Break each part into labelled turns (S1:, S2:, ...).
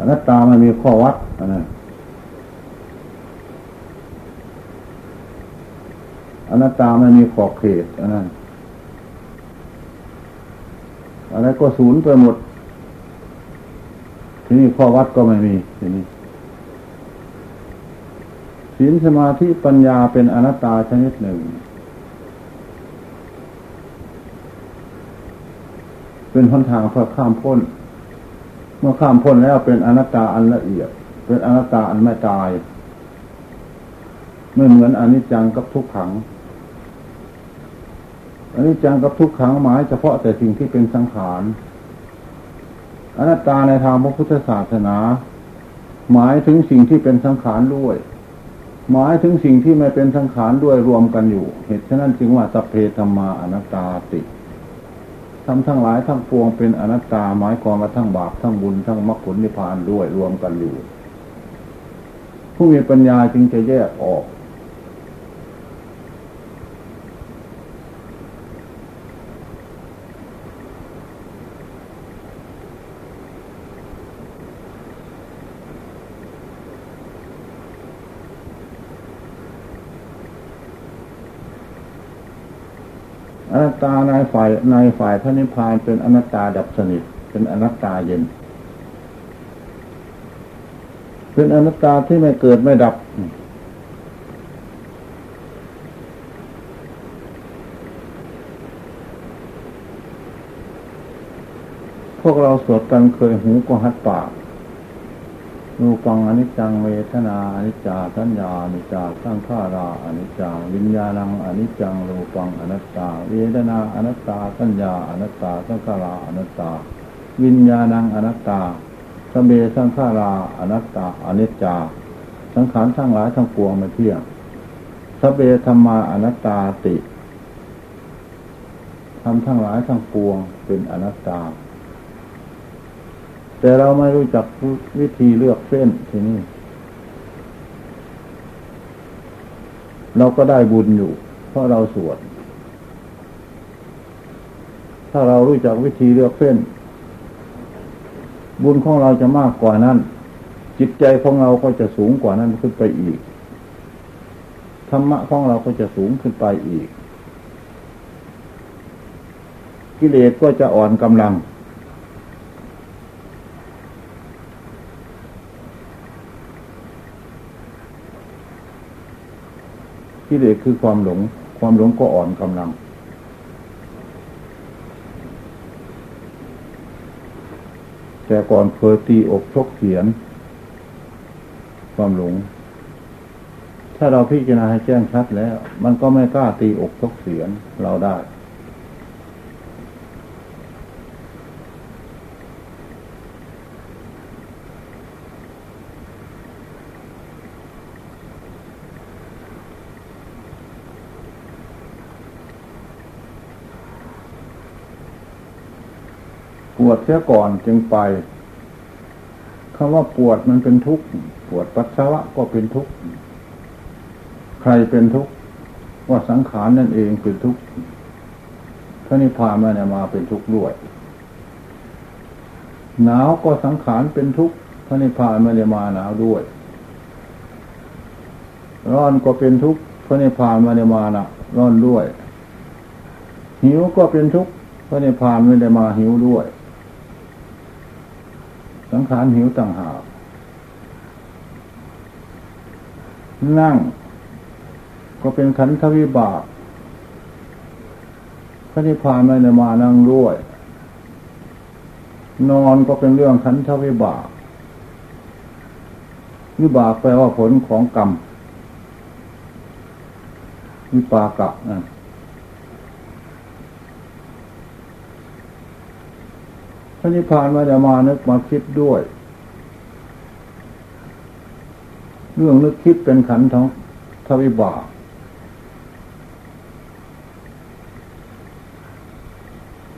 S1: อนัตตามันมีข้อวัดนะอนัตตามันมีขอบเขตอันนั้นอะไรก็ศูนย์ไปหมด ที่นี่ข้อวัดก็ไม่มีทีนี้ศีลสมาธิปัญญาเป็นอนัตตาชนิดหนึ่ง เป็นหนทางเพื่อข้ามพ้น เมื่อข้ามพ้นแล้วเป็นอนัตตาอันละเอียด เป็นอนัตตาอันไม่ตาย ไม่เหมือนอนิจจังกับทุกขังอนิจจังกับทุกขังหมายเฉพาะแต่สิ่งที่เป็นสังขารอนัตตาในทางพระพุทธศาสนา หมายถึงสิ่งที่เป็นสังขารด้วย หมายถึงสิ่งที่ไม่เป็นสังขารด้วยรวมกันอยู่ เหตุฉะนั้นจึงว่าสัพเพธรรมาอนัตตาติ ทำทั้งหลายทั้งปวงเป็นอนัตตาหมายความว่าทั้งบาปทั้งบุญทั้งมรรคผลนิพพานด้วยรวมกันอยู่ ผู้มีปัญญาจึงจะแยกออก ตตาในฝ่ายในฝ่ายพระนิพพานเป็นอนัตตาดับสนิท เป็นอนัตตาเย็น เป็นอนัตตาที่ไม่เกิดไม่ดับ พวกเราสวดกันเคยหูก็หัดปาก รูปังอนิจจังเวทนาอนิจจาสัญญาอนิจจาสังขาราอนิจจาวิญญาณังอนิจจังรูปังอนัตตา เวทนาอนัตตาสัญญาอนัตตาสังขาราอนัตตา วิญญาณังอนัตตาสเบสังขาราอนัตตาอนิจจา สังขารทั้งหลายทั้งปวงไม่เที่ยงสเบธรรมาอนัตตาติทำทั้งหลายทั้งปวงเป็นอนัตตา แต่เราไม่รู้จักวิธีเลือกเส้นทีนี้เราก็ได้บุญอยู่ เพราะเราสวด ถ้าเรารู้จักวิธีเลือกเส้น บุญของเราจะมากกว่านั้น จิตใจของเราก็จะสูงกว่านั้นขึ้นไปอีก ธรรมะของเราก็จะสูงขึ้นไปอีก กิเลสก็จะอ่อนกำลัง กิเลสคือความหลง ความหลงก็อ่อนกำลัง แต่ก่อนเคยตีอกชกเขียน ความหลง ถ้าเราพิจารณาให้แจ้งชัดแล้ว มันก็ไม่กล้าตีอกชกเสียนเราได้ ปวดเสียก่อนจึงไปคำว่าปวดมันเป็นทุกข์ปวดปัสสาวะก็เป็นทุกข์ใครเป็นทุกข์ว่าสังขารนั่นเองเป็นทุกข์พระนิพพานมาเนี่ยมาเป็นทุกข์ด้วยหนาวก็สังขารเป็นทุกข์พระนิพพานมาเนี่ยมาหนาวด้วย ร้อนก็เป็นทุกข์พระนิพพานมาเนี่ยมาหนะร้อนด้วย หิวก็เป็นทุกข์พระนิพพานไม่ได้มาหิวด้วย งขารหิวต่างหากนั่ง ก็เป็นขันธวิบากพระนิพพานไม่ได้มานั่งด้วย นอนก็เป็นเรื่องขันธวิบากวิบากแปลว่าผลของกรรมวิปากะนะ พระนิพพานม่ได้มานึกมาคิดด้วย เรื่องนึกคิดเป็นขันธ์ของทวิบาก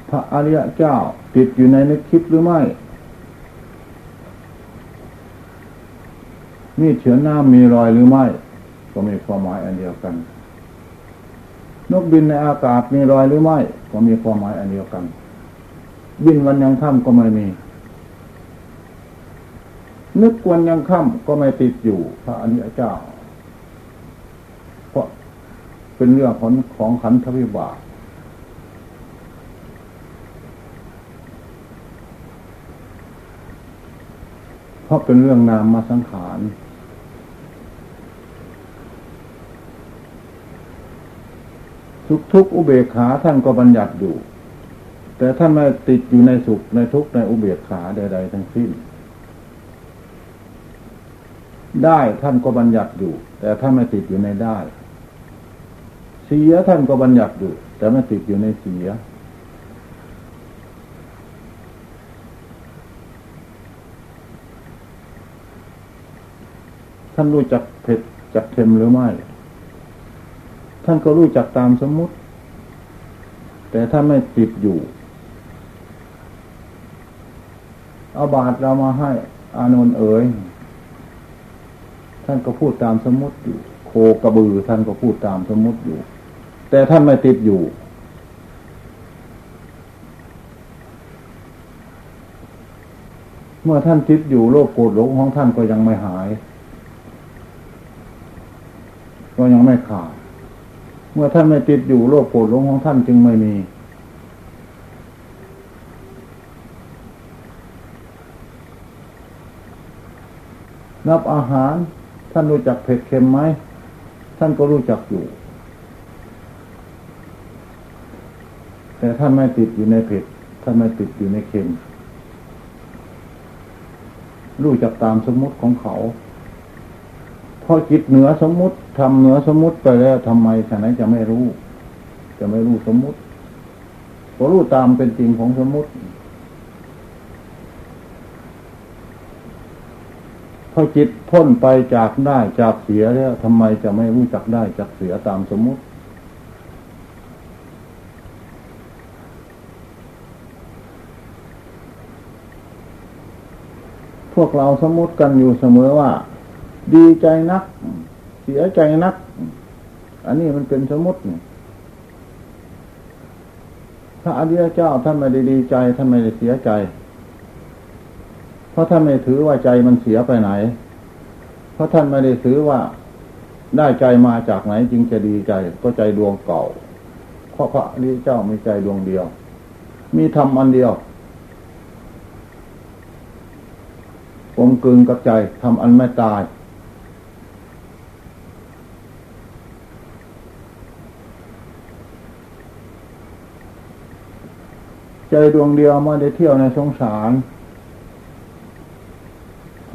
S1: พระอริยเจ้าติดอยู่ในนึกคิดหรือไม่มีเฉือนน้ำมีรอยหรือไม่ ก็มีความหมายอันเดียวกัน นกบินในอากาศมีรอยหรือไม่ ก็มีความหมายอันเดียวกัน บินวันยังค่ำก็ไม่มี นึกวันยังค่ำก็ไม่ติดอยู่ พระอริยเจ้า เพราะเป็นเรื่องของของขันธวิบากเพราะเป็นเรื่องนามมาสังขารทุกทุกอุเบกขาท่านก็บัญญัติอยู่ แต่ท่านไม่ติดอยู่ในสุขในทุกข์ในอุเบกขาใด ๆ ทั้งสิ้น ได้ท่านก็บัญญัติอยู่ แต่ท่านไม่ติดอยู่ในได้ เสียท่านก็บัญญัติอยู่ แต่ไม่ติดอยู่ในเสีย ท่านรู้จักเผ็ดจักเค็มหรือไม่ ท่านก็รู้จักตามสมมติ แต่ท่านไม่ติดอยู่ เอาบาทเรามาให้ อานนท์เอ๋ยท่านก็พูดตามสมมติอยู่ โคกระบือท่านก็พูดตามสมมติอยู่ แต่ท่านไม่ติดอยู่ เมื่อท่านติดอยู่โลภโกรธหลงของท่านก็ยังไม่หาย ก็ยังไม่ขาดเมื่อท่านไม่ติดอยู่โลภโกรธหลงของท่านจึงไม่มี นับอาหาร ท่านรู้จักเผ็ดเค็มไหม ท่านก็รู้จักอยู่ แต่ท่านไม่ติดอยู่ในเผ็ด ท่านไม่ติดอยู่ในเค็ม รู้จักตามสมมติของเขาพอจิตเหนือสมมติทำเหนือสมมติไปแล้วทำไมฉะนั้นจะไม่รู้ จะไม่รู้สมมติพอรู้ตามเป็นจริงของสมมติ พอจิตพ้นไปจากได้จากเสียแล้วทำไมจะไม่รู้จักได้จากเสียตามสมมติ พวกเราสมมติกันอยู่เสมอว่า ดีใจนัก เสียใจนัก อันนี้มันเป็นสมมติถ้าอริยเจ้าท่านไม่ได้ดีใจท่านไม่ได้เสียใจ เพราะท่านไม่ถือว่าใจมันเสียไปไหน เพราะท่านไม่ได้ถือว่าได้ใจมาจากไหนจึงจะดีใจ ก็ใจดวงเก่า เพราะพระนี้เจ้ามีใจดวงเดียว มีธรรมอันเดียวกลมกลืนกับใจทำอันไม่ตาย ใจดวงเดียวมาได้เที่ยวในสงสาร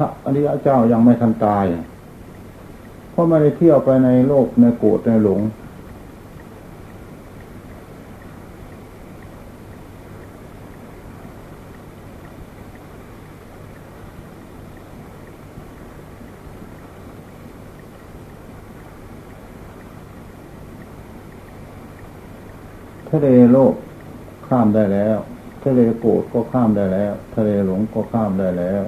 S1: พระอริยเจ้ายังไม่ทันตาย เพราะไม่ได้เที่ยวไปในโลกในโกรธในหลง ทะเลโลกข้ามได้แล้ว ทะเลโกรธก็ข้ามได้แล้ว ทะเลหลงก็ข้ามได้แล้ว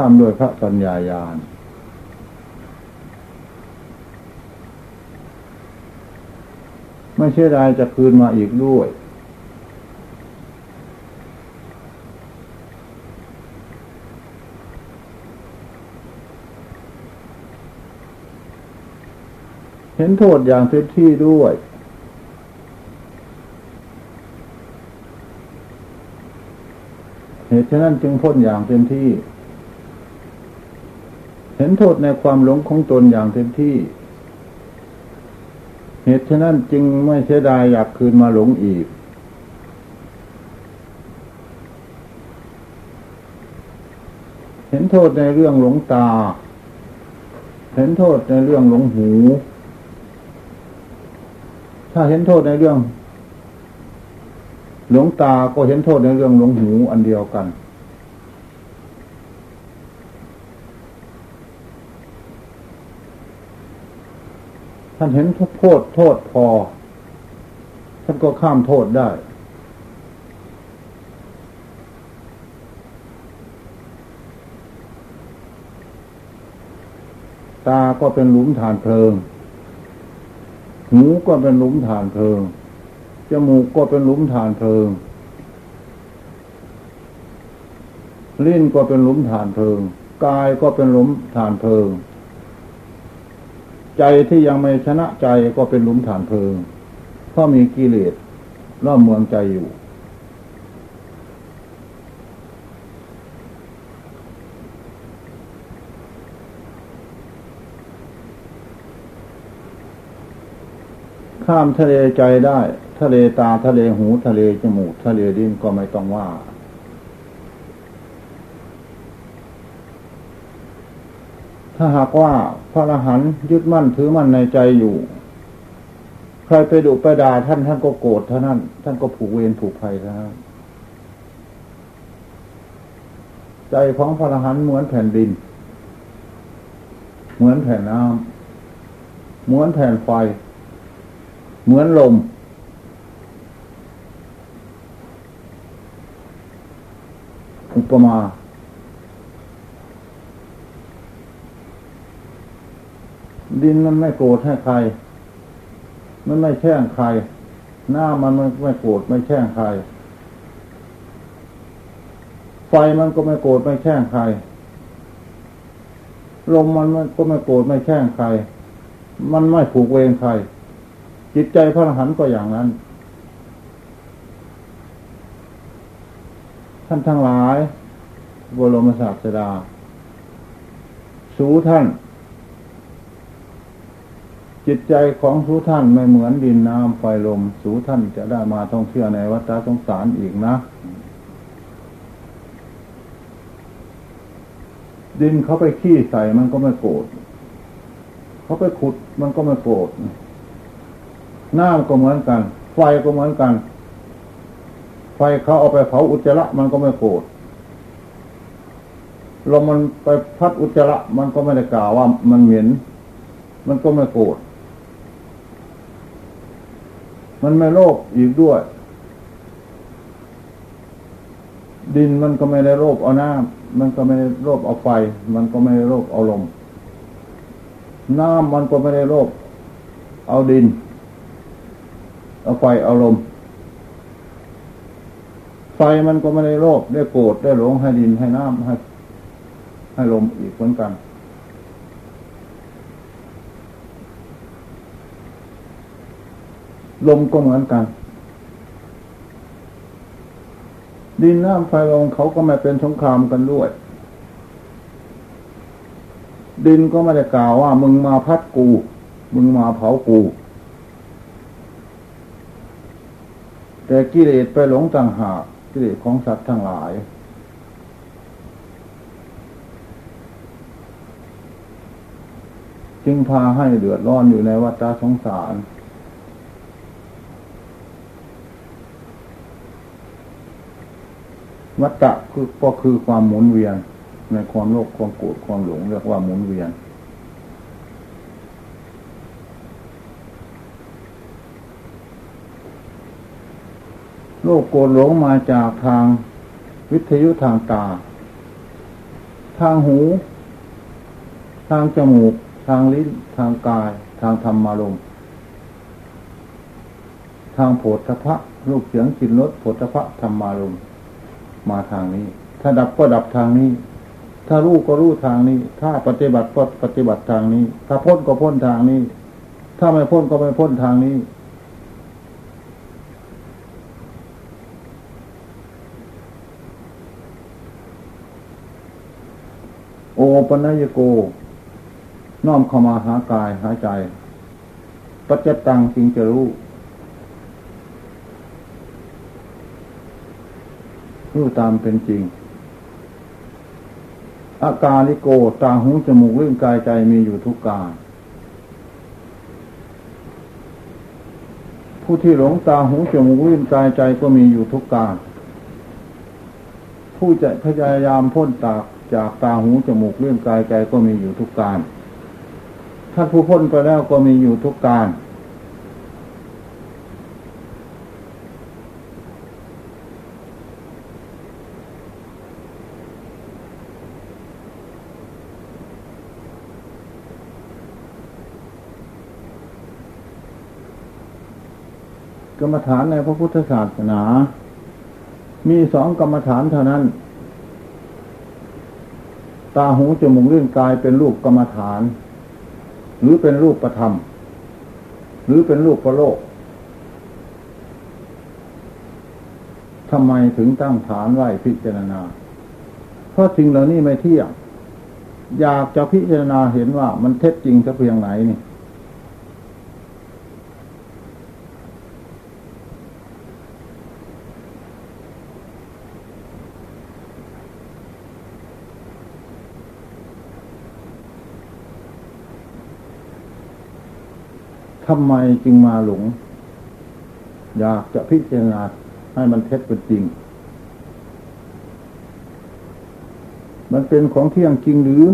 S1: ข้ามด้วยพระปัญญายาณไม่ใช่รายจะคืนมาอีกด้วย เห็นโทษอย่างเต็มที่ด้วยเหตุฉะนั้นจึงพ้นอย่างเต็มที่ เห็นโทษในความหลงของตนอย่างเต็มที่ เหตุฉะนั้นจึงไม่เสียดายอยากคืนมาหลงอีก เห็นโทษในเรื่องหลงตา เห็นโทษในเรื่องหลงหู ถ้าเห็นโทษในเรื่อง หลงตาก็เห็นโทษในเรื่องหลงหูอันเดียวกัน ท่านเห็นทุกโทษโทษพอ ท่านก็ข้ามโทษได้ ตาก็เป็นหลุมฐานเพลิง หูก็เป็นหลุมฐานเพลิง จมูกก็เป็นหลุมฐานเพลิง ลิ้นก็เป็นหลุมฐานเพลิง กายก็เป็นหลุมฐานเพลิง ใจที่ยังไม่ชนะใจก็เป็นหลุมฐานเพลิง เพราะมีกิเลสรอบเมืองใจอยู่ ข้ามทะเลใจได้ ทะเลตาทะเลหูทะเลจมูก ทะเลดินก็ไม่ต้องว่า ถ้าหากว่าพระอรหันต์ยึดมั่นถือมั่นในใจอยู่ ใครไปดุไปด่าท่านท่านก็โกรธเท่านั้น ท่านก็ผูกเวรผูกภัยเท่านั้นใจของพระอรหันต์เหมือนแผ่นดิน เหมือนแผ่นน้ำเหมือนแผ่นไฟ เหมือนลม อุปมา ดินมันไม่โกรธให้ใคร มันไม่แช่งใคร หน้ามันไม่โกรธไม่แช่งใคร ไฟมันก็ไม่โกรธไม่แช่งใคร ลมมันก็ไม่โกรธไม่แช่งใคร มันไม่ผูกเวรใคร จิตใจพระอรหันต์ก็อย่างนั้น ท่านทั้งหลายบรมศาสดา สู่ท่าน จิตใจของสูท่านไม่เหมือนดินน้ำไฟลม สูท่านจะได้มาท่องเที่ยวในวัฏสงสารอีกนะ ดินเขาไปขี้ใส่มันก็ไม่โกรธเขาไปขุดมันก็ไม่โกรธน้ำก็เหมือนกัน ไฟก็เหมือนกัน ไฟเขาเอาไปเผาอุจจาระมันก็ไม่โกรธลมมันไปพัดอุจจาระมันก็ไม่ได้กล่าวว่ามันเหม็นมันก็ไม่โกรธ มันไม่โลภอีกด้วย ดินมันก็ไม่ได้โลภเอาน้ำมันก็ไม่ได้โลภเอาไฟ มันก็ไม่ได้โลภเอาลม น้ำมันก็ไม่ได้โลภเอาดิน เอาไฟเอาลม ไฟมันก็ไม่ได้โลภได้โกรธได้หลงให้ดินให้น้ำให้ให้ลมอีกเหมือนกัน ลมก็เหมือนกัน ดินน้ำไฟลมเขาก็ไม่เป็นสงครามกันด้วย ดินก็ไม่ได้กล่าวว่า มึงมาพัดกู มึงมาเผากู แต่กิเลสไปหลงต่างหากกิเลสของสัตว์ทั้งหลายจึงพาให้เดือดร้อนอยู่ในวัฏสงสาร วัตตะคือก็คือความหมุนเวียน ในความโลภความโกรธความหลงเรียกว่าหมุนเวียน โลกโกรธหลงมาจากทางวิทยุทางตา ทางหู ทางจมูก ทางลิ้น ทางกาย ทางธรรมารมทางโผฏฐพะลูกเสียงกลิ่นรสโผฏฐพะธรรมารมณ์ มาทางนี้ ถ้าดับก็ดับทางนี้ ถ้ารู้ก็รู้ทางนี้ ถ้าปฏิบัติก็ปฏิบัติทางนี้ ถ้าพ้นก็พ้นทางนี้ ถ้าไม่พ้นก็ไม่พ้นทางนี้ โอปัญญโก น้อมเข้ามาหากายหาใจ ปัจจตังจริงจะรู้ รู้ตามเป็นจริง อาการลิโกตาหูจมูกลิ้นกายใจมีอยู่ทุกการผู้ที่หลงตาหูจมูกลิ้นกายใจก็มีอยู่ทุกการผู้จะพยายามพ้นตากจากตาหูจมูกเลื่อนกายใจก็มีอยู่ทุกการ ถ้าผู้พ้นไปแล้วก็มีอยู่ทุกการ กรรมฐานในพระพุทธศาสนา มีสองกรรมฐานเท่านั้น ตาหูจมูกเลื่อนกายเป็นรูปกรรมฐาน หรือเป็นรูปประธรรม หรือเป็นรูปประโลกทำไมถึงตั้งฐานไหวพิจารณา เพราะสิ่งเหล่านี้ไม่เที่ยง อยากจะพิจารณาเห็นว่ามันเท็จจริงสักเพียงไหนนี่ ทำไมจึงมาหลง อยากจะพิจารณาให้มันเท็จเป็นจริง มันเป็นของเที่ยงจริงหรือ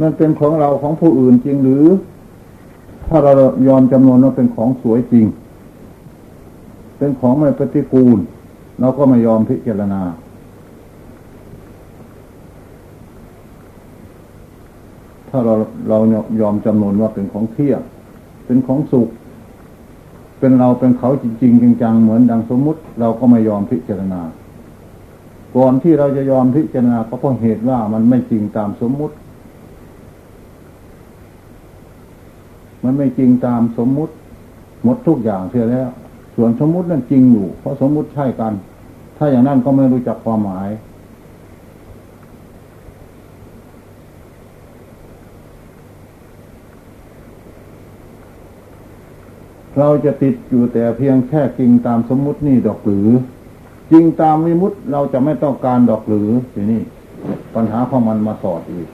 S1: มันเป็นของเราของผู้อื่นจริงหรือ ถ้าเรายอมจำนวนว่าเป็นของสวยจริง เป็นของไม่ปฏิกูล เราก็ไม่ยอมพิจารณาถ้าเราเรายอมจำนวนว่าเป็นของเที่ยง เป็นของสุข เป็นเราเป็นเขาจริงๆจังๆเหมือนดังสมมุติ เราก็ไม่ยอมพิจารณา ก่อนที่เราจะยอมพิจารณาก็เพราะเหตุว่ามันไม่จริงตามสมมุติ มันไม่จริงตามสมมุติ หมดทุกอย่างเสียแล้ว ส่วนสมมุตินั่นจริงอยู่ เพราะสมมุติใช่กัน ถ้าอย่างนั้นก็ไม่รู้จักความหมาย เราจะติดอยู่แต่เพียงแค่จริงตามสมมุตินี่ดอกหรือ จริงตามวิมุตเราจะไม่ต้องการดอกหรือทีนี่ปัญหาของมันมาสอดอีก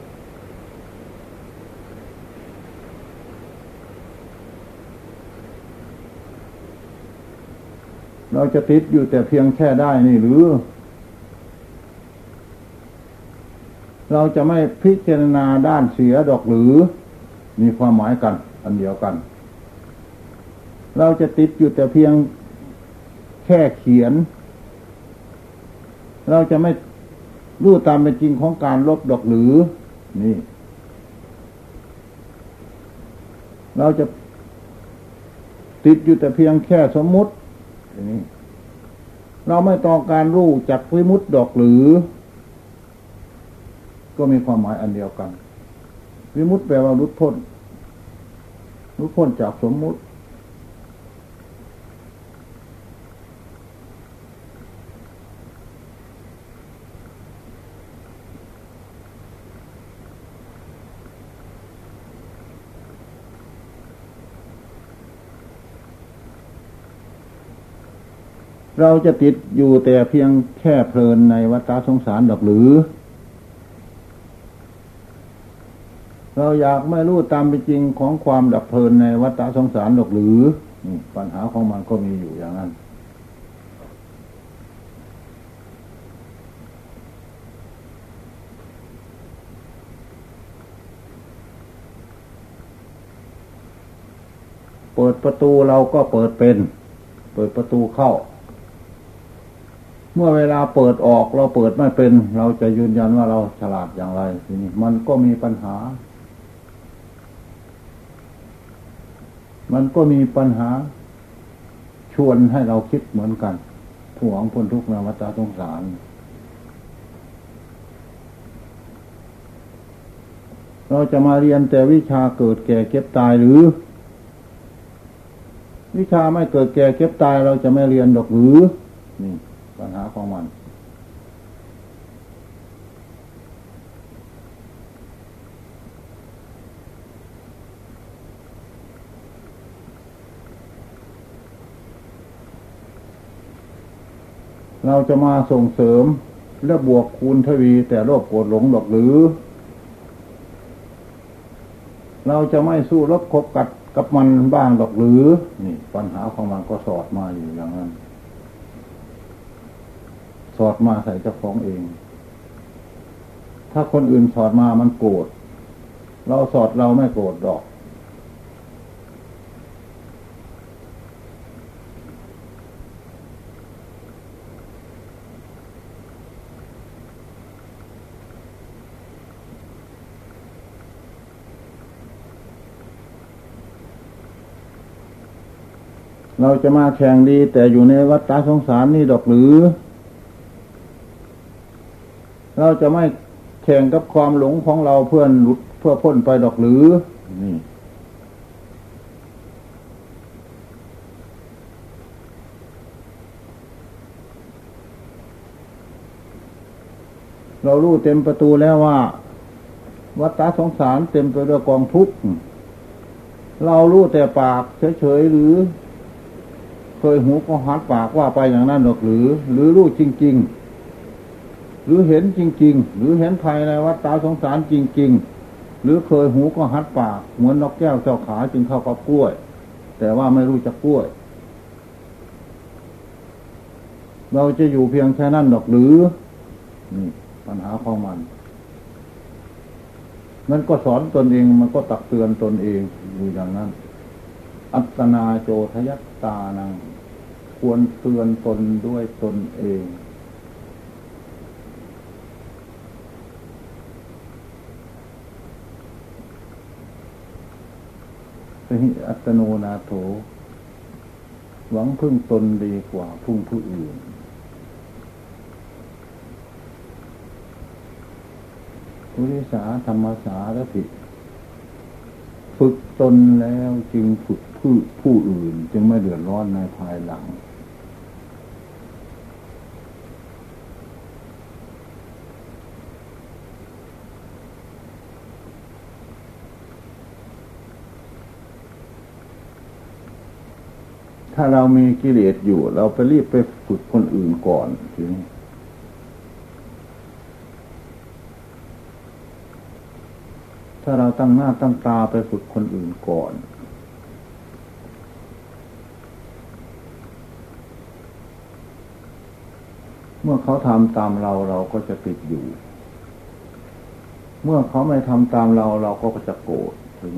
S1: เราจะติดอยู่แต่เพียงแค่ได้นี่หรือ เราจะไม่พิจารณาด้านเสียดอกหรือ มีความหมายกัน อันเดียวกัน เราจะติดอยู่แต่เพียงแค่เขียน เราจะไม่รู้ตามเป็นจริงของการลบดอกหรือ นี่ เราจะติดอยู่แต่เพียงแค่สมมุตินี่เราไม่ต้องการรู้จากวิมุตดอกหรือ ก็มีความหมายอันเดียวกัน วิมุตแปลว่ารุดพ้นรุดพ้นจากสมมุติ เราจะติดอยู่แต่เพียงแค่เพลินในวัฏสงสารดอกหรือ เราอยากไม่รู้ตามเป็นจริงของความดับเพลินในวัฏสงสารดอกหรือปัญหาของมันก็มีอยู่อย่างนั้นเปิดประตูเราก็เปิดเป็น เปิดประตูเข้า เมื่อเวลาเปิดออกเราเปิดไม่เป็น เราจะยืนยันว่าเราฉลาดอย่างไรทีนี้มันก็มีปัญหา มันก็มีปัญหา ชวนให้เราคิดเหมือนกันผู้หวังพ้นทุกข์ในวัฏสงสารเราจะมาเรียนแต่วิชาเกิดแก่เก็บตายหรือ วิชาไม่เกิดแก่เก็บตายเราจะไม่เรียนดอกหรือนี่ ปัญหาของมัน เราจะมาส่งเสริมและบวกคูณทวีแต่โลภโกรธหลงหรอกหรือ เราจะไม่สู้รบคบกัดกับมันบ้างหรอกหรือ นี่ ปัญหาของมันก็สอดมาอยู่อย่างนั้น อดมาใส่เจ้าของเอง ถ้าคนอื่นสอดมามันโกรธ เราสอดเราไม่โกรธดอก เราจะมาแข่งดีแต่อยู่ในวัฏฏะสงสารนี่ดอกหรือ เราจะไม่แข่งกับความหลงของเราเพื่อนหลุดเพื่อพ้นไปดอกหรือนี่เรารู้เต็มประตูแล้วว่า วัฏสงสารเต็มไปด้วยกองทุกข์เรารู้แต่ปากเฉยๆหรือ เคยหูก็หัดปากว่าไปอย่างนั้นหรอกหรือ หรือรู้จริง ๆ หรือเห็นจริง ๆ หรือเห็นภายในวัดตาสงสารจริง ๆ หรือเคยหูก็หัดปากเหมือนนกแก้วเจ้าขาจึงเข้ากับกล้วย แต่ว่าไม่รู้จักกล้วย เราจะอยู่เพียงแค่นั้นหรอกหรือนี่ปัญหาของมันมันก็สอนตนเองมันก็ตักเตือนตนเองอยู่อย่างนั้น อัตนาโจทยัตตานัง ควรเตือนตนด้วยตนเอง หิอัตโนนาโถ หวังพึ่งตนดีกว่าพึ่งผู้อื่น ผู้ริสาธรรมสารผิดฝึกตนแล้วจึงฝึกผู้ผู้อื่น จึงไม่เดือดร้อนในภายหลัง ถ้าเรามีกิเลสอยู่ เราไปรีบไปฝึกคนอื่นก่อนทีนี้ถ้าเราตั้งหน้าตั้งตาไปฝึกคนอื่นก่อน เมื่อเขาทำตามเราเราก็จะติดอยู่ เมื่อเขาไม่ทำตามเราเราก็จะโกรธถึง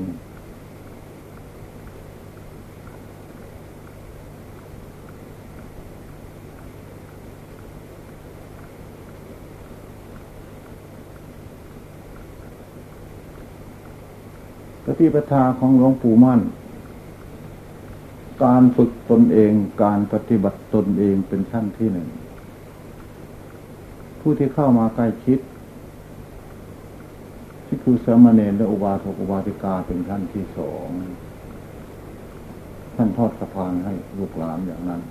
S1: ปฏิปทาของหลวงปู่มั่น การฝึกตนเองการปฏิบัติตนเองเป็นขั้นที่หนึ่ง ผู้ที่เข้ามาใกล้ชิดที่คือสมณเณรและอุบาสกอุบาสิกาเป็นขั้นที่สองท่านทอดสะพานให้ลูกหลานอย่างนั้น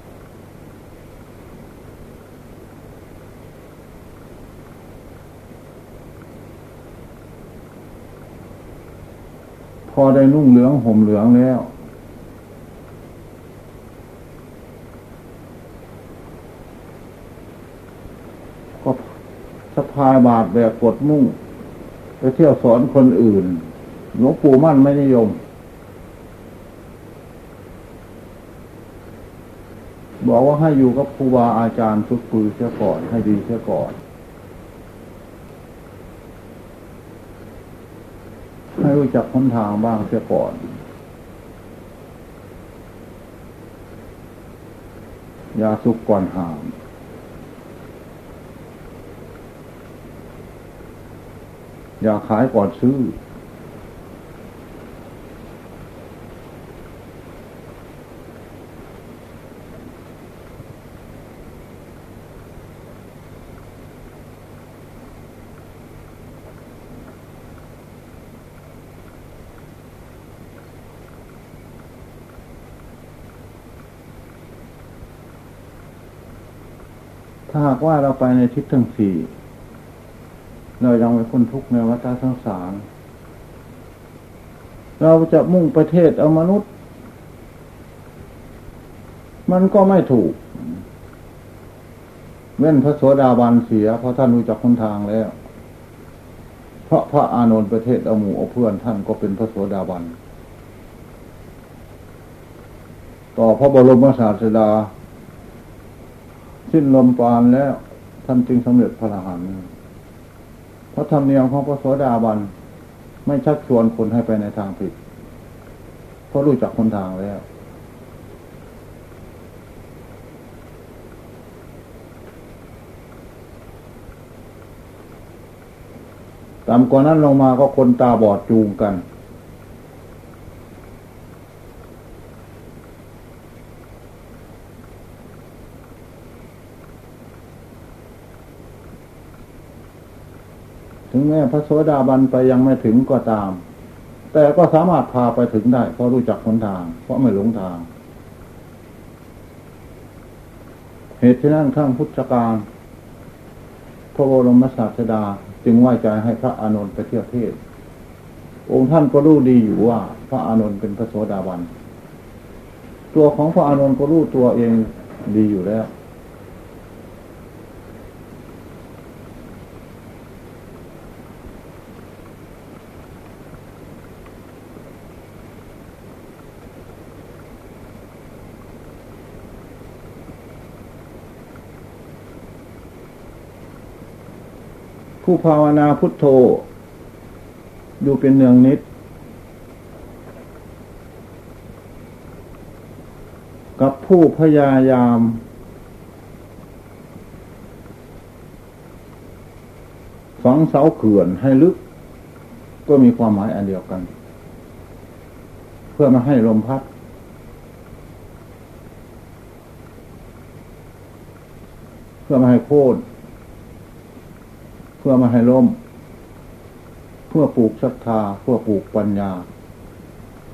S1: พอได้นุ่งเหลืองห่มเหลืองแล้ว ก็สะพายบาทแบบกดมุ่ง ไปเที่ยวสอนคนอื่น หลวงปู่มั่นไม่นิยม บอกว่าให้อยู่กับครูบาอาจารย์ฝึกปือเสียก่อน ให้ดีเสียก่อน ให้รู้จักคนทางบ้างเสียก่อน อย่าสุกก่อนหามอย่าขายก่อนซื้อ ว่าเราไปในทิศทั้งสี่เรายังไม่พ้นทุกข์ในวัฏสงสาร เราจะมุ่งประเทศเอามนุษย์ มันก็ไม่ถูก เว้นพระโสดาบันเสีย เพราะท่านรู้จักคนทางแล้ว เพราะพระอานนท์ประเทศเอาหมู่เอาเพื่อนท่านก็เป็นพระโสดาบัน ต่อพระบรมศาสดา สิ้นลมปานแล้ว ท่านจึงสำเร็จพระอรหันต์เพราะธรรมเนียมของพระโสดาบัน ไม่ชักชวนคนให้ไปในทางผิด เพราะรู้จักคนทางแล้วตามกว่านั้นลงมาก็คนตาบอดจูงกัน ถึงแม้พระโสดาบันไปยังไม่ถึงก็ตาม แต่ก็สามารถพาไปถึงได้ เพราะรู้จักหนทาง เพราะไม่หลงทาง เหตุที่นั่นข้างพุทธการพระบรมศาสดาจึงไหว้ใจให้พระอานนท์ไปเที่ยวเทศ องค์ท่านก็รู้ดีอยู่ว่า พระอานนท์เป็นพระโสดาบัน ตัวของพระอานนท์ก็รู้ตัวเองดีอยู่แล้ว ผู้ภาวนาพุทโธ อยู่เป็นเนืองนิด กับผู้พยายาม ฝังเสาเขื่อนให้ลึก ก็มีความหมายอันเดียวกัน เพื่อมาให้ลมพัดเพื่อมาให้โค่น พื่อมาให้ล้ม เพื่อปลูกศรัทธา เพื่อปลูกปัญญา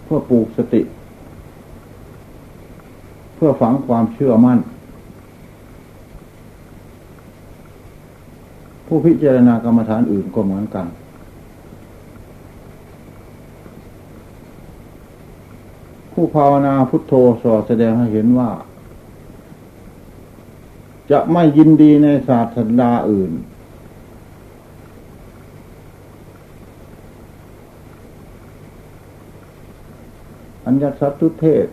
S1: เพื่อปลูกสติ เพื่อฝังความเชื่อมั่น ผู้พิจารณากรรมฐานอื่นก็เหมือนกัน ผู้ภาวนาพุทโธสอแสดงให้เห็นว่าจะไม่ยินดีในศาสนาอื่น อัญญสัตตุเทศ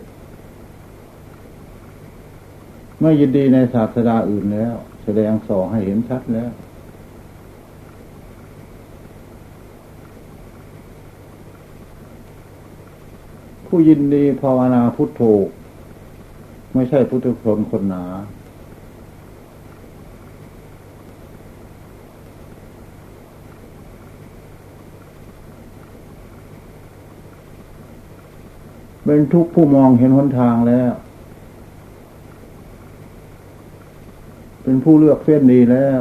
S1: ไม่ยินดีในศาสดาอื่นแล้ว แสดงสอให้เห็นชัดแล้ว ผู้ยินดีภาวนาพุทโธไม่ใช่พุทธชนคนหนา เป็นทุกผู้มองเห็นหนทางแล้ว เป็นผู้เลือกเส้นดีแล้ว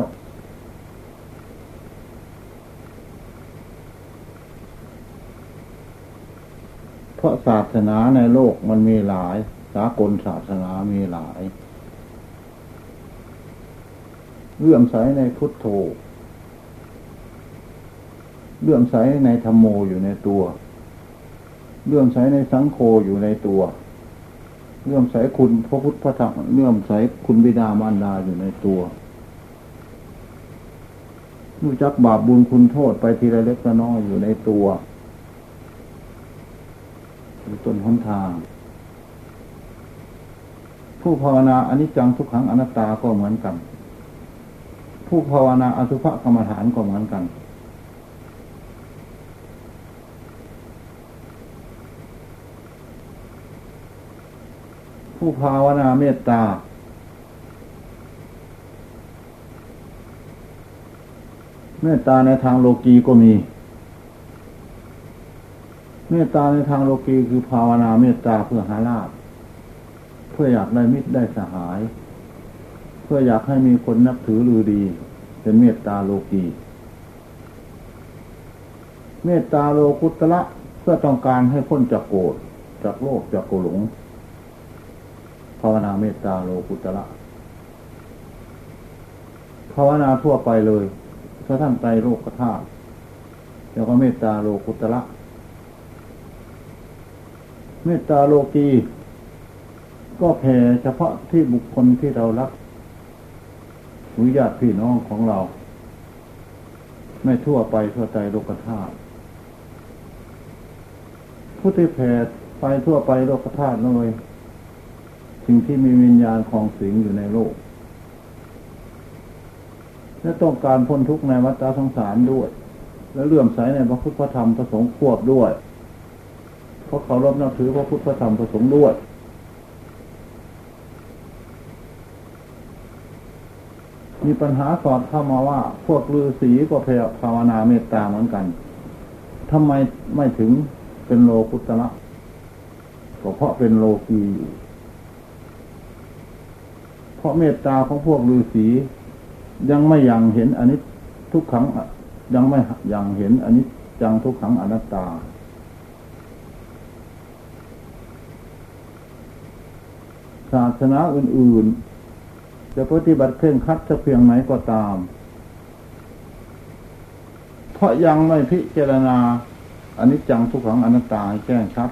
S1: เพราะศาสนาในโลกมันมีหลาย สากลศาสนามีหลาย เรื่องใสในพุทโธเรื่องใสในธรรมโมอยู่ในตัว เรื่องใสในสังโฆอยู่ในตัว เรื่องใสคุณพระพุทธพระธรรมเรื่องใสคุณบิดามารดาอยู่ในตัว รู้จักบาปบุญคุณโทษไปทีละเล็กละน้อยอยู่ในตัวอยู่ต้นหนทาง ผู้ภาวนาอนิจจังทุกขังอนัตตาก็เหมือนกัน ผู้ภาวนาอสุภกรรมฐานก็เหมือนกัน ผู้ภาวนาเมตตา เมตตาในทางโลกีก็มี เมตตาในทางโลกีคือภาวนาเมตตาเพื่อหาลาภเพื่ออยากได้มิตรได้สหาย เพื่ออยากให้มีคนนับถือหรือดี เป็นเมตตาโลกีเมตตาโลกุตละเพื่อต้องการให้พ้นจากโกรธจากโลภจากโกหลงาวนาเมตตาโลกุตระภาวนาทั่วไปเลยพระท่านไตรโลกธาตุแล้วก็เมตตาโลกุตระเมตตาโลกี ก็แผ่เฉพาะที่บุคคลที่เรารักหรือญาติพี่น้องของเรา ไม่ทั่วไปทั่วใจโลกธาตุผู้ที่แผ่ไปทั่วไปโลกธาตุเลย สิ่งที่มีวิญญาณของสิงอยู่ในโลก และต้องการพ้นทุกข์ในวัฏสงสารด้วย และเลื่อมใสในพระพุทธธรรมพระสงฆ์ควบด้วย เพราะเขารบนับถือพระพุทธธรรมพระสงฆ์ด้วยมีปัญหาสอดเข้ามาว่า พวกฤาษีก็พยภาวนาเมตตาเหมือนกันทำไมไม่ถึงเป็นโลกุตระก็เพราะเป็นโลกีอยู่ ราะเมตตาของพวกฤาษียังไม่ยังเห็นอนิจทุกขังยังไม่ยังเห็นอันนี้จังทุกขังอนัตตา ศาสนาอื่น ๆ จะปฏิบัติเคร่งคัดจะเพียงไหนก็ตาม เพราะยังไม่พิจารณาอันนี้จังทุกขังอนัตตาแจ้งชัด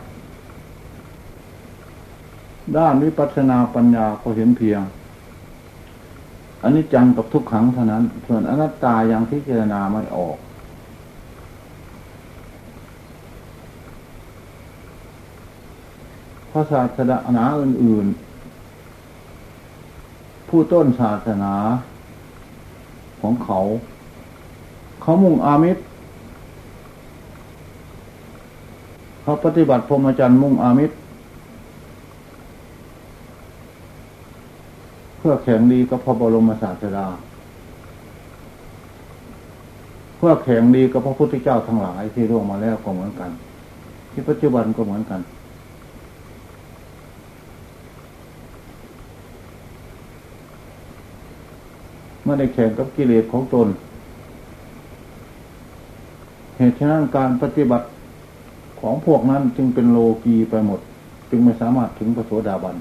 S1: ด้านวิปัสสนาปัญญาก็เห็นเพียง อันนี้จังกับทุกขังเท่านั้น ส่วนอนัตตายังพิจารณาไม่ออกพระศาสนาอื่น ๆ ผู้ต้นศาสนาของเขา เขามุ่งอามิตรเขาปฏิบัติพรหมจรรย์มุ่งอามิตร พื่อแข่งดีกับพระบรมศาสดา เพื่อแข่งดีกับพระพุทธเจ้าทั้งหลายที่ร่วงมาแล้วก็เหมือนกัน ที่ปัจจุบันก็เหมือนกัน ไม่ได้แข่งกับกิเลสของตน เหตุฉะนั้นการปฏิบัติของพวกนั้นจึงเป็นโลกีไปหมด จึงไม่สามารถถึงพระโสดาบัน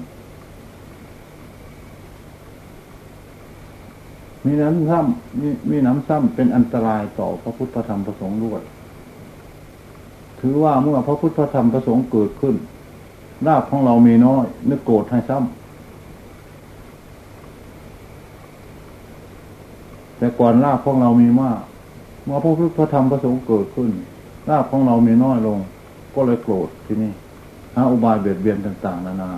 S1: มีน้ำซ้ำมีมีน้ำซ้ำเป็นอันตรายต่อพระพุทธธรรมประสงค์ด้วย ถือว่าเมื่อพระพุทธธรรมประสงค์เกิดขึ้นลาภของเรามีน้อย นึกโกรธให้ซ้ำแต่ก่อนลาภของเรามีมาก เมื่อพระพุทธธรรมประสงค์เกิดขึ้นลาภของเรามีน้อยลง ก็เลยโกรธที่นี่หาอุบายเบียดเบียนต่าง ๆ นานา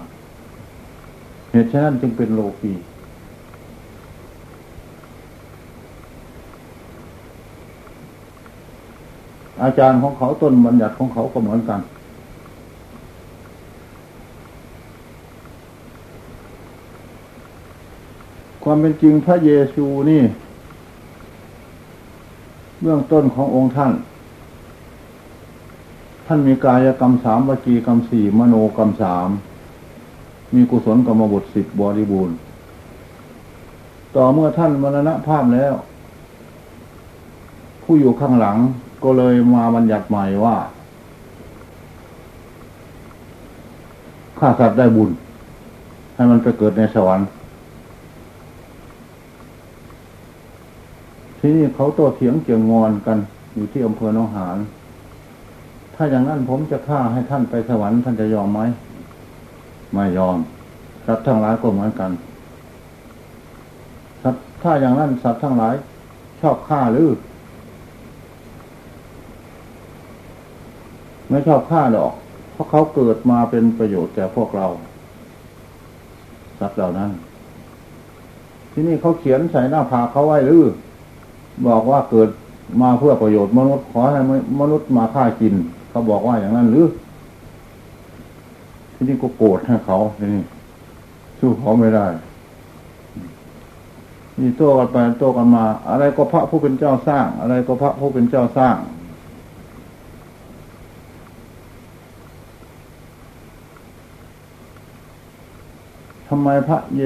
S1: เหตุฉะนั้นจึงเป็นโลกี อาจารย์ของเขาต้นบัญญัติของเขาก็เหมือนกัน ความเป็นจริงพระเยซูนี่ เบื้องต้นขององค์ท่าน ท่านมีกายกรรมสามวจีกรรมสี่มโนกรรมสาม มีกุศลกรรมบทสิบบริบูรณ์ต่อเมื่อท่านมรณภาพแล้ว ผู้อยู่ข้างหลัง ก็เลยมาบัญญัติใหม่ว่าฆ่าสัตว์ได้บุญ ให้มันไปเกิดในสวรรค์ที่นี่เขาโต้เถียงเกี่ยงงอนกันอยู่ที่อำเภอหนองหานถ้าอย่างนั้นผมจะฆ่าให้ท่านไปสวรรค์ท่านจะยอมไหมไม่ยอมสัตว์ทั้งหลายก็เหมือนกันสัตว์ถ้าอย่างนั้นสัตว์ทั้งหลาย ชอบฆ่าหรือ ไม่ชอบฆ่าดอก เพราะเขาเกิดมาเป็นประโยชน์แก่พวกเราสัตว์เหล่านั้น ที่นี่เขาเขียนใส่หน้าผากเขาไว้หรือบอกว่าเกิดมาเพื่อประโยชน์มนุษย์ขอให้มนุษย์มาฆ่ากิน เขาบอกว่าอย่างนั้นหรือที่นี่ก็โกรธให้เขาที่นี่สู้เขาไม่ได้นี่โต้กันไปโต้กันมา อะไรก็พระผู้เป็นเจ้าสร้าง อะไรก็พระผู้เป็นเจ้าสร้าง ทำไมพระเย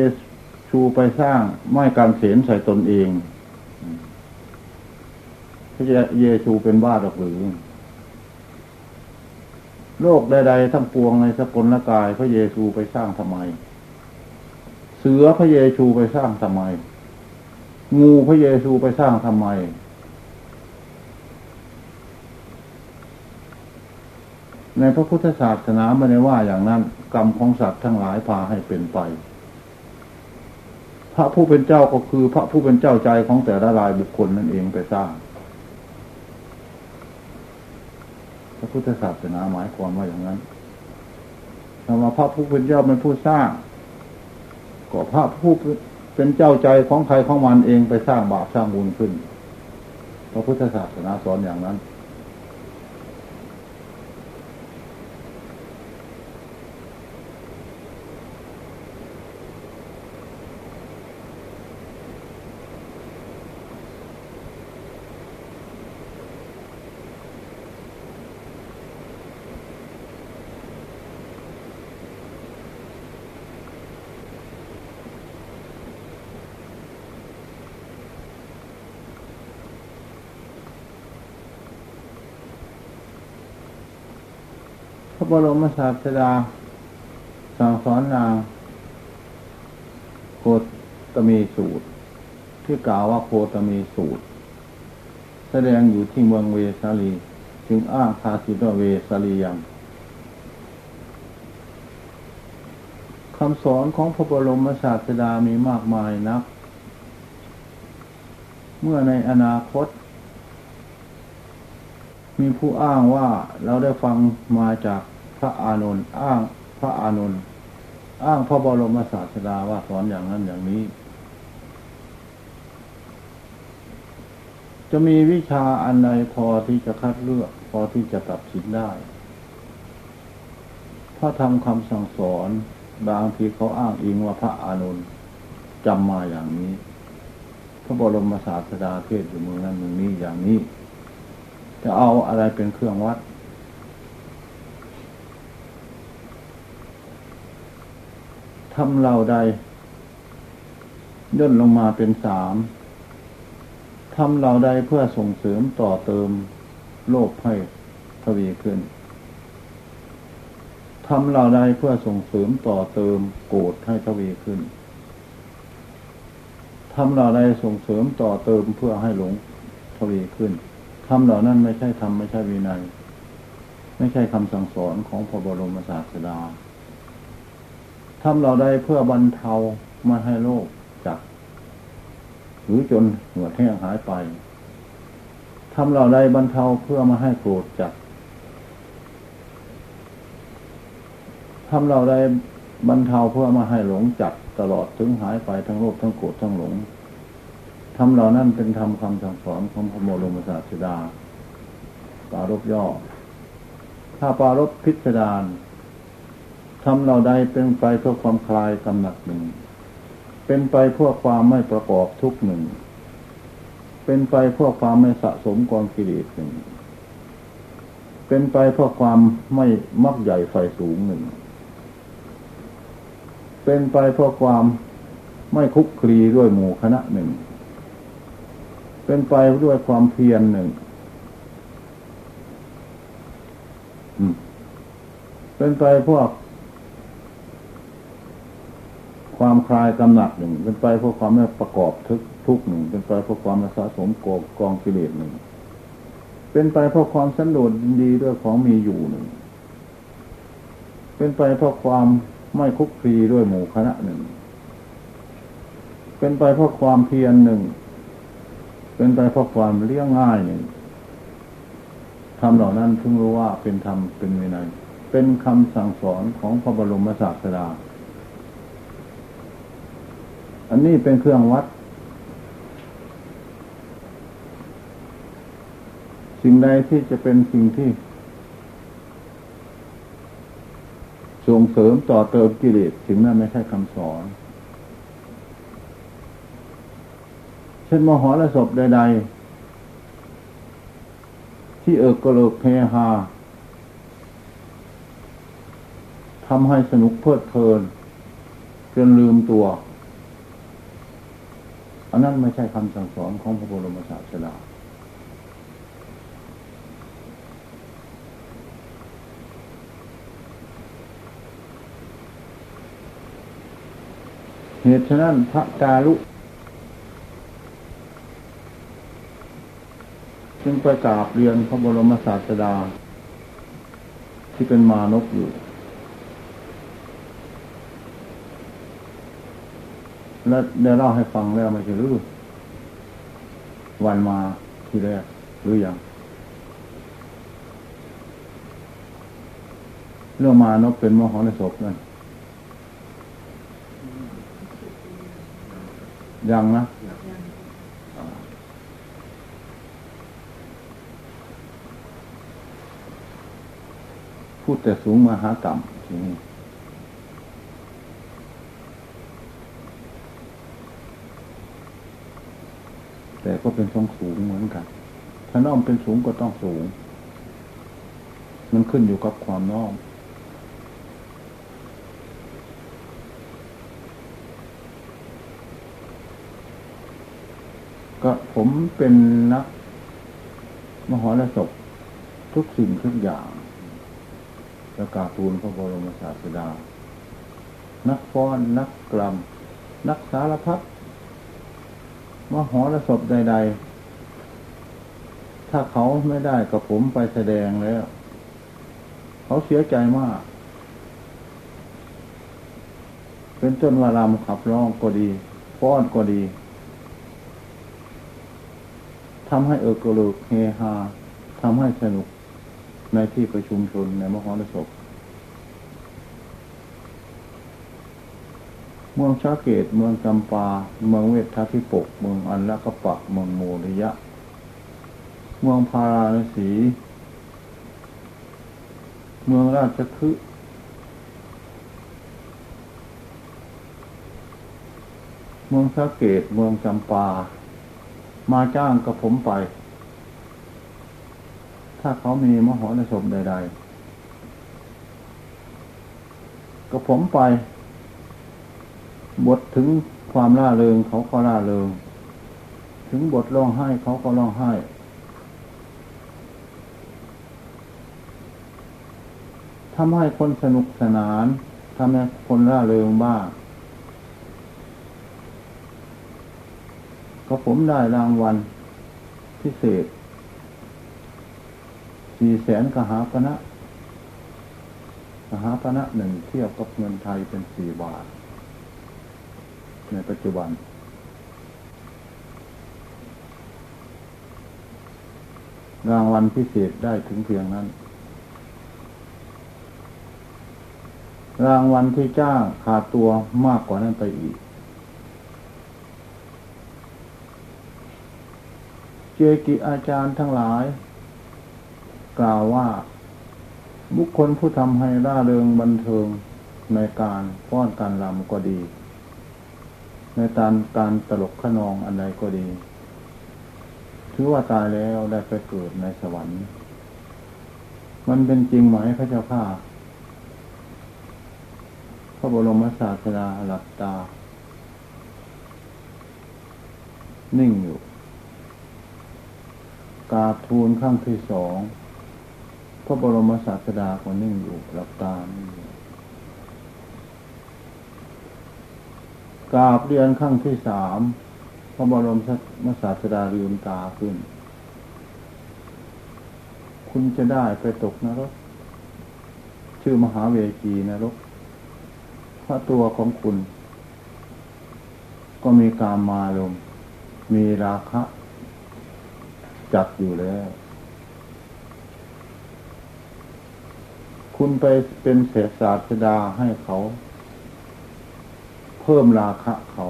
S1: ซูไปสร้างไม่การเสนใส่ตนเองพระเยซูเป็นบ้าหรือโลกใดๆทั้งปวงในสกลละกาย พระเยซูไปสร้างทำไม เสือพระเยซูไปสร้างทำไม งูพระเยซูไปสร้างทำไม ในพระพุทธศาสนาไม่ได้ว่าอย่างนั้น กรรมของสัตว์ทั้งหลายพาให้เป็นไป พระผู้เป็นเจ้าก็คือ พระผู้เป็นเจ้าใจของแต่ละรายบุคคลนั่นเองไปสร้างพระพุทธศาสนาหมายความว่าอย่างนั้นธรรมพระผู้เป็นเจ้าเป็นผู้สร้าง ก็พระผู้เป็นเจ้าใจของใครของมันเองไปสร้างบาปสร้างบุญขึ้น พระพุทธศาสนาสอนอย่างนั้น ระบรมศาสดาสั่งสอนนางโคตมีสูตร ที่กล่าวว่าโคตมีสูตร แสดงอยู่ที่เมืองเวสาลี จึงอ้างคาสิตเวสาลียังคำสอนของพระบรมศาสดามีมากมายนัก เมื่อในอนาคต มีผู้อ้างว่าเราได้ฟังมาจากพระอานนท์อ้างพระอานนท์อ้างพระบรมศาสดาว่าสอนอย่างนั้นอย่างนี้ จะมีวิชาอันใดพอที่จะคัดเลือก พอที่จะตัดสินได้พระธรรมคำสั่งสอนบางทีเขาอ้างอิงว่าพระอานนท์จำมาอย่างนี้ พระบรมศาสดาเทศอยู่เมืองนั้นเมืองนี้อย่างนี้ จะเอาอะไรเป็นเครื่องวัด ทำเราใด ย่นลงมาเป็นสาม ทำเราใดเพื่อส่งเสริมต่อเติมโลกให้ทวีขึ้น ทำเราใดเพื่อส่งเสริมต่อเติมโกรธให้ทวีขึ้น ทำเราใดส่งเสริมต่อเติมเพื่อให้หลงทวีขึ้น ทำเหล่านั้นไม่ใช่ทำไม่ใช่วินัย ไม่ใช่คำสั่งสอนของพระบรมศาสดาทำเราใดเพื่อบรรเทามาให้โลกจักหรือจนหัวแห้งหายไปทำเราใดบรรเทาเพื่อมาให้โกรธจักทำเราได้บรรเทาเพื่อมาให้หลงจับตลอดถึงหายไปทั้งโลภทั้งโกรธทั้งหลง ทำเหล่านั้นเป็นธรรมคำสั่งสอนของพระโมรมศาสดา ปารบย่อ ถ้าปารบพิสดารทำเราใดเป็นไปเพื่อความคลายกำหนัดหนึ่ง เป็นไปเพื่อความไม่ประกอบทุกหนึ่ง เป็นไปเพื่อความไม่สะสมกองกิเลสหนึ่ง เป็นไปเพื่อความไม่มักใหญ่ไฟสูงหนึ่ง เป็นไปเพราะความไม่คุกคลีด้วยหมู่คณะหนึ่ง เป็นไปด้วยความเพียรหนึ่งเป็นไปพวก ความคลายกำหนัดหนึ่ง เป็นไปพราะความไม่ประกอบทุกทุกหนึ่ง เป็นไปพราะความสะสมกอบกองกิเลสหนึ่ง เป็นไปเพราะความสันโดษดีด้วยของมีอยู่หนึ่ง เป็นไปเพราะความไม่คุกคีด้วยหมู่คณะหนึ่ง เป็นไปเพราะความเพียรหนึ่ง เป็นไปเพราะความเลี้ยงง่ายนึ่ทำเหล่านั้นเพิ่งรู้ว่าเป็นธรรมเป็นวินัย เป็นคำสั่งสอนของพระบรมศาสดา อันนี้เป็นเครื่องวัด สิ่งใดที่จะเป็นสิ่งที่ส่งเสริมต่อเติมกิเลสถึงนั้นไม่ใช่คำสอน เช่นมหรสพใด ๆ ที่เอิกกระโลกเฮฮาทำให้สนุกเพลิดเพลิน จนลืมตัว อันนั้นไม่ใช่คำสั่งสอนของพระบรมศาสดาเหตุฉะนั้นพระกาลุ จึงไปกราบเรียนพระบรมศาสดา ที่เป็นมานกอยู่ แล้วได้เล่าให้ฟังแล้วไม่ใช่หรือวันมาทีแรกหรืออยังเรื่องมานกเป็นมหรสพนั่นยังนะ พูดแต่สูงมาหาต่ำทีนี้แต่ก็เป็นทรงสูงเหมือนกัน ถ้าน้อมเป็นสูงก็ต้องสูง มันขึ้นอยู่กับความน้อม ก็ผมเป็นนักมหรสพทุกสิ่งทุกอย่าง ประกาศทูลพระบรมศาสดา นักฟ้อนนักกลัมนักสารพัดมหรสพใด ๆ ถ้าเขาไม่ได้กับผมไปแสดงแล้ว เขาเสียใจมาก เป็นต้นวารามขับร้องก็ดีฟ้อนก็ดีทำให้เออกระลุกเฮฮาทำให้สนุก ในที่ประชุมชนในมหรสพเมืองชาเกต เมืองจำปา เมืองเวททัพิปก เมืองอันละกะปะ เมืองโมริยะ เมืองพาราณสี เมืองราชคฤห์เมืองสาเกต เมืองจำปา มาจ้างกับผมไป ถ้าเขามีมโหรสพใด ๆกับผมไป บทถึงความล่าเริงเขาก็ล่าเริง ถึงบทร้องไห้เขาก็ร้องไห้ ทำให้คนสนุกสนานทำให้คนล่าเริงบ้างก็ผมได้รางวัลพิเศษ สี่แสนกหาปณะกหาปณะหนึ่งเทียบกับเงินไทยเป็นสี่บาท ในปัจจุบัน รางวัลพิเศษได้ถึงเพียงนั้น รางวัลที่จ้างขาดตัวมากกว่านั้นไปอีกเจกิอาจารย์ทั้งหลาย กล่าวว่า บุคคลผู้ทำให้ร่าเริงบันเทิงในการป้อนการลำก็ดี ในตามการตลกขนองอันใดก็ดี ถือว่าตายแล้วได้ไปเกิดในสวรรค์ มันเป็นจริงไหมพระเจ้าข้าพระบรมศาสดาหลับตา นิ่งอยู่กาบทูลข้างที่สอง ระบรมศาสดาก็นิ่งอยู่หลับตานิ่งกราบเรียนขั้งที่สามพระบรมมศาสดาลืมตาขึ้น คุณจะได้ไปตกนรก ชื่อมหาเวกีนรกเพราะตัวของคุณ ก็มีการมาลมมีราคะ จัดอยู่แล้ว คุณไปเป็นเศษศาสดาให้เขา เพิ่มราคะเขา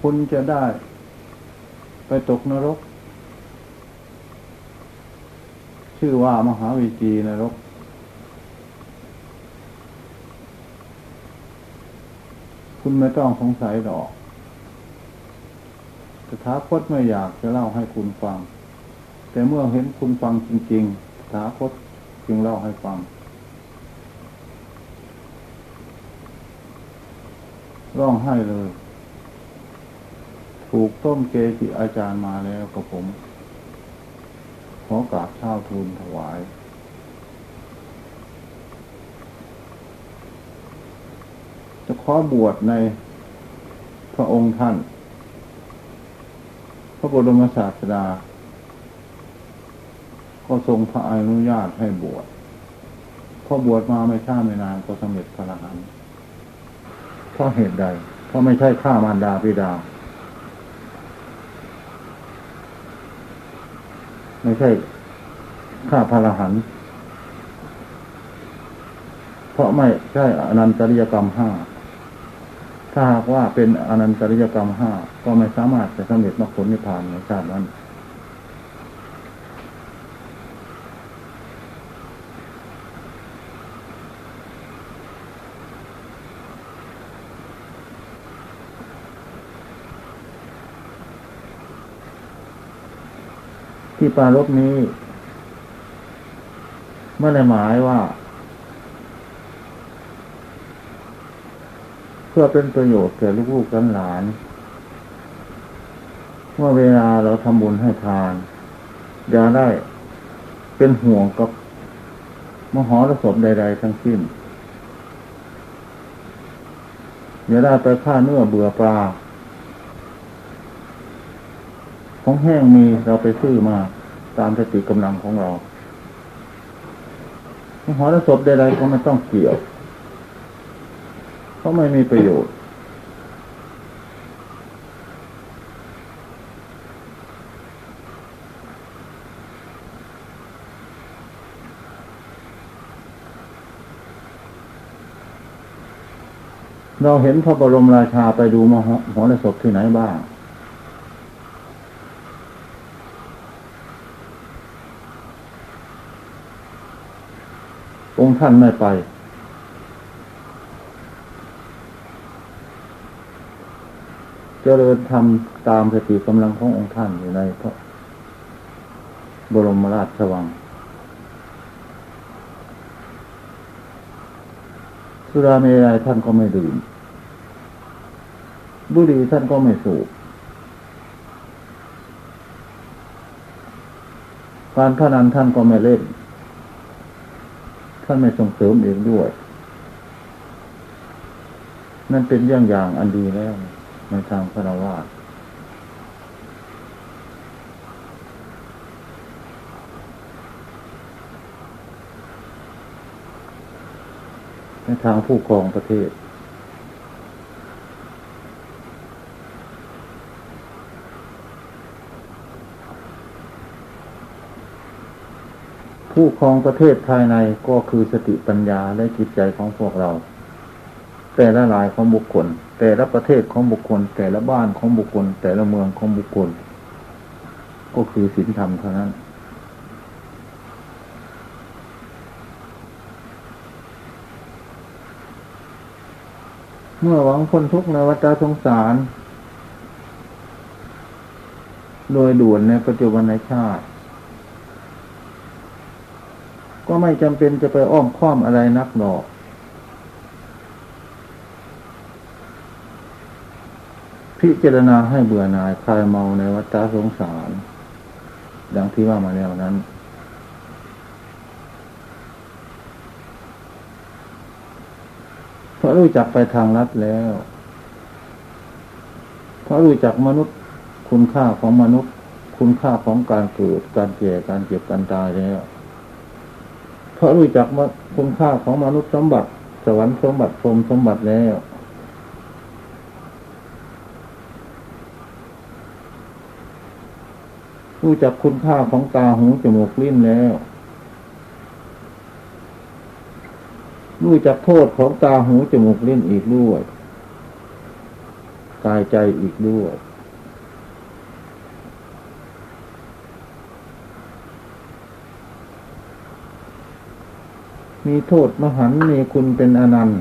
S1: คุณจะได้ไปตกนรก ชื่อว่ามหาวิจีนรก คุณไม่ต้องสงสัยหรอกสถาคตไม่อยากจะเล่าให้คุณฟัง แต่เมื่อเห็นคุณฟังจริงๆสาคตจึงเล่าให้ฟังร้องไห้เลย ถูกต้มเกจิอาจารย์มาแล้วกับผม ขอกราบเช่าทูลถวาย จะขอบวชในพระองค์ท่าน พระบรมศาสดา ก็ทรงพระอนุญาตให้บวชพอบวชมาไม่ช้าไม่นานก็สำเร็จพระอรหันต์เพราะเหตุใด เพราะไม่ใช่ฆ่ามารดาบิดา ไม่ใช่ฆ่าพระรหันเพราะไม่ใช่อนันตริยกรรมห้าถ้าหากว่าเป็นอนันตริยกรรมห้าก็ไม่สามารถจะสำเร็จมรรคผลนิพพานในชาตินั้น ที่ปารบนี้ไม่ได้หมายว่า เพื่อเป็นประโยชน์แก่ลูกๆหลานว่าเวลาเราทำบุญให้ทานอย่าได้เป็นห่วงกับมหรสพใด ๆ ทั้งสิ้นอย่าได้ไปฆ่าเนื้อเบื่อปลา ของแห้งมีเราไปซื้อมาตามสติกำลังของเรามหรสพใดๆก็ไม่ต้องเกี่ยว เพราะไม่มีประโยชน์ เราเห็นพระบรมราชาไปดูมหรสพที่ไหนบ้าง องค์ท่านไม่ไป เจริญทำตามสติกำลังขององค์ท่านอยู่ในพระบรมราชวัง สุราเมรัยท่านก็ไม่ดื่ม บุหรี่ท่านก็ไม่สูบการพนันท่านก็ไม่เล่น ท่านไม่ส่งเสริมเองด้วย นั่นเป็นเรื่องอย่างอันดีแล้ว ในทางพระวาสในทางผู้ครองประเทศ ผู้ครองประเทศภายในก็คือสติปัญญาและจิตใจของพวกเรา แต่ละรายของบุคคล แต่ละประเทศของบุคคล แต่ละบ้านของบุคคล แต่ละเมืองของบุคคล ก็คือศีลธรรมเท่านั้น เมื่อหวังพ้นทุกข์ในวัฏสงสาร โดยด่วนในปัจจุบันในชาติ ก็ไม่จำเป็นจะไปอ้อมค้อมอะไรนักหนอกพิจารณาให้เบื่อหน่ายคลายเมาในวัฏสงสาร ดังที่ว่ามาแล้วนั้น เพราะรู้จักไปทางลัดแล้ว เพราะรู้จักมนุษย์คุณค่าของมนุษย์ คุณค่าของการเกิด การแก่การเจ็บการตายแล้ว เพราะรู้จักว่าคุณค่าของมนุษย์สมบัติ สวรรค์สมบัติพรมสมบัติแล้ว รู้จักคุณค่าของตาหูจมูกลิ้นแล้ว รู้จักโทษของตาหูจมูกลิ้นอีกด้วยกายใจอีกด้วย มีโทษมหันมีคุณเป็นอนันต์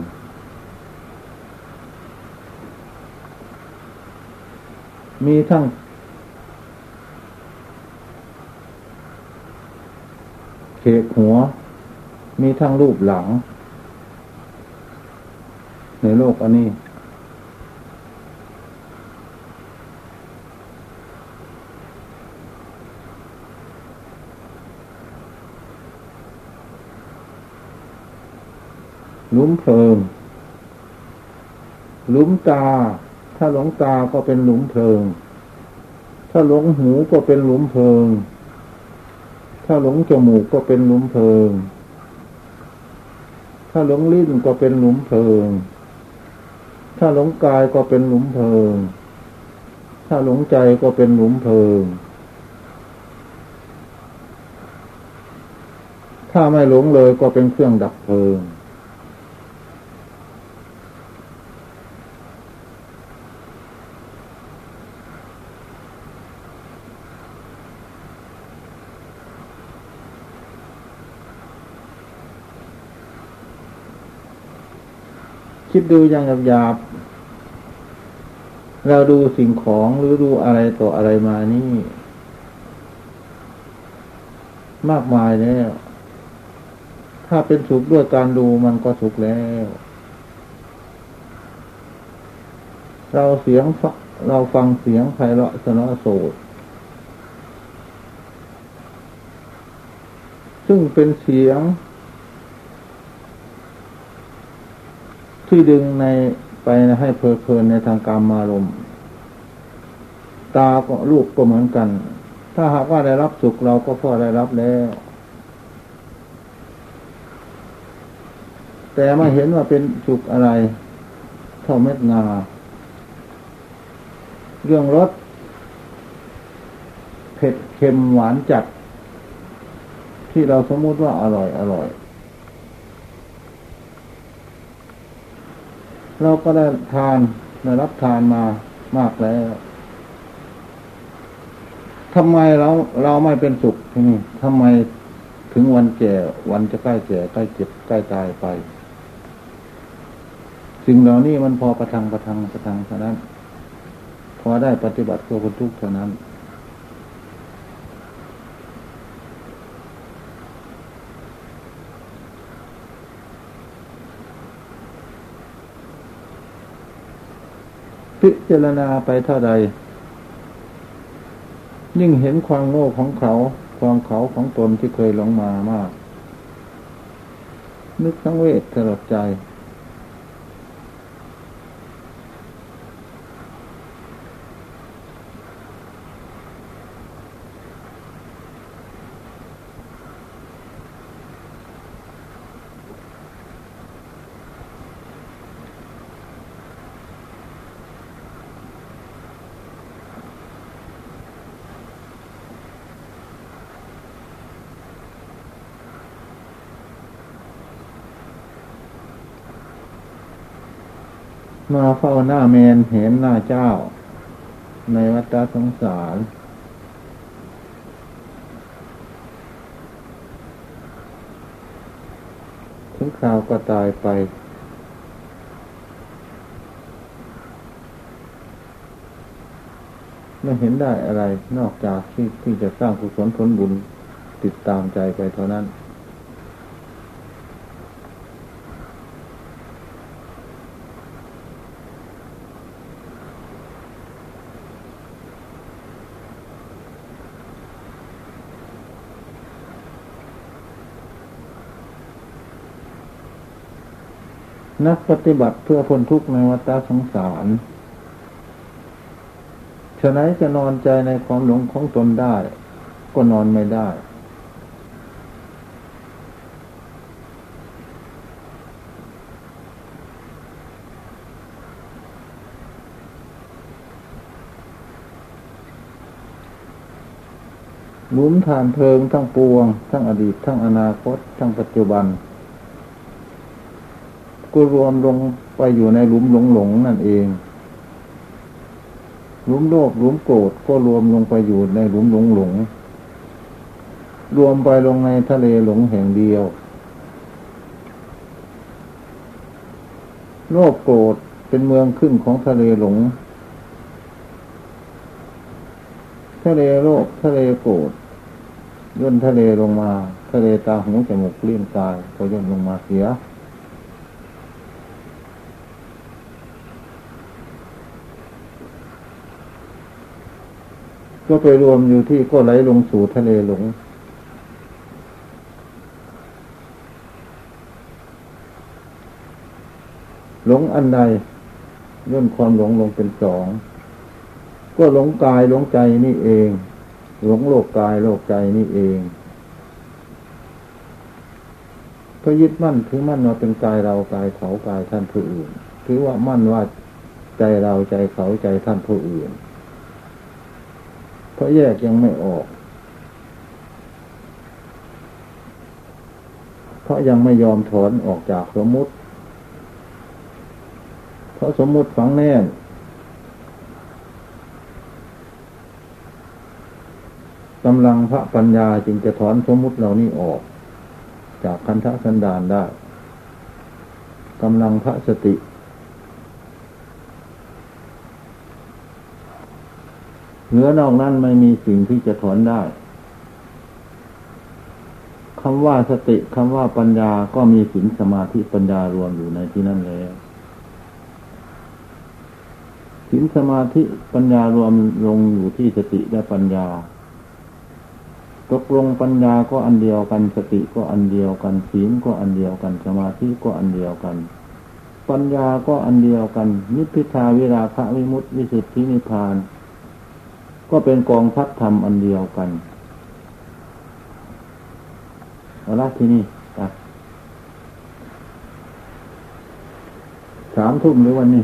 S1: มีทั้ง เขกหัว มีทั้งรูปหลัง ในโลกอันนี้ หลุมเพลิง หลุมตา ถ้าหลงตาก็เป็นหลุมเพลิง ถ้าหลงหูก็เป็นหลุมเพลิง ถ้าหลงจมูกก็เป็นหลุมเพลิง ถ้าหลงลิ้นก็เป็นหลุมเพลิง ถ้าหลงกายก็เป็นหลุมเพลิง ถ้าหลงใจก็เป็นหลุมเพลิงถ้าไม่หลงเลยก็เป็นเครื่องดับเพลิง คิดดูอย่างหยาบเราดูสิ่งของหรือดูอะไรต่ออะไรมานี่ มากมายแล้ว ถ้าเป็นสุขด้วยการดูมันก็สุขแล้ว เราเสียงเราฟังเสียงไพเราะสนอโสดซึ่งเป็นเสียง ที่ดึงในไปให้เพลิเพลินในทางการมารมตาก็ลูกก็เหมือนกัน ถ้าหากว่าได้รับสุขเราก็พอได้รับแล้ว แต่ม่เห็นว่าเป็นสุขอะไร เท่าเม็ดงา เรื่องรสเผ็ดเค็มหวานจัด ที่เราสมมติว่าอร่อยอร่อย เราก็ได้ทานได้รับทานมามากแล้วทำไมเราเราไม่เป็นสุขที่นี่ทำไมถึงวันแก่ วันจะใกล้แก่ใกล้เจ็บใกล้ตายไป สิ่งเหล่านี้มันพอประทังประทังประทังเท่านั้น พอได้ปฏิบัติเพื่อคนทุกข์เท่านั้นพิจารณาไปเท่าใด ยิ่งเห็นความโง่ของเขา ความเขาของตนที่เคยหลงมามาก นึกทั้งเวทสลดใจ เฝ้าหน้าเมนเห็นหน้าเจ้า ในวัฏสงสารถึงคราวก็ตายไป ไม่เห็นได้อะไรนอกจากที่ที่จะสร้างกุศลผลบุญติดตามใจไปเท่านั้น นักปฏิบัติเพื่อพ้นทุกข์ในวัฏสงสารฉะนั้นจะนอนใจในความหลงของตนได้ ก็นอนไม่ได้ หลุมฐานเพลิงทั้งปวง ทั้งอดีต ทั้งอนาคต ทั้งปัจจุบัน ก็รวมลงไปอยู่ในหลุมหลงหลงนั่นเอง หลุมโลภหลุมโกรธก็รวมลงไปอยู่ในหลุมหลงหลง รวมไปลงในทะเลหลงแห่งเดียวโลภโกรธเป็นเมืองขึ้นของทะเลหลง ทะเลโลภทะเลโกรธย่นทะเลลงมา ทะเลตาหูจมูกเลี้ยงกายก็ย่นลงมาเสีย ก็ไปรวมอยู่ที่ก็ไหลลงสู่ทะเลหลง หลงอันใดย่นความหลงลงเป็นสอง ก็หลงกายหลงใจนี่เอง หลงโลกกายโลกใจนี่เองก็ยึดมั่นถือมั่นว่าเป็นกายเรากายเขากายท่านผู้อื่น ถือว่ามั่นว่าใจเราใจเขาใจท่านผู้อื่น เพราะแยกยังไม่ออก เพราะยังไม่ยอมถอนออกจากสมมุติ เพราะสมมุติฝังแน่นกำลังพระปัญญาจึงจะถอนสมมุติเหล่านี้ออก จากคันธสันดานได้กำลังพระสติ เหนือนอกนั้นไม่มีสิ่งที่จะถอนได้คำว่าสติคำว่าปัญญาก็มีศีลสมาธิปัญญารวมอยู่ในที่นั่นแล้วศีลสมาธิปัญญารวมลงอยู่ที่สติและปัญญา ตกลงปัญญาก็อันเดียวกันสติก็อันเดียวกันศีลก็อันเดียวกันสมาธิก็อันเดียวกัน ปัญญาก็อันเดียวกัน นิพพิทาวิราคะวิมุตติวิสุทธินิพพาน ก็เป็นกองทัพธรรมอันเดียวกันเอาละที่นี่สามทุ่มหรือวันนี้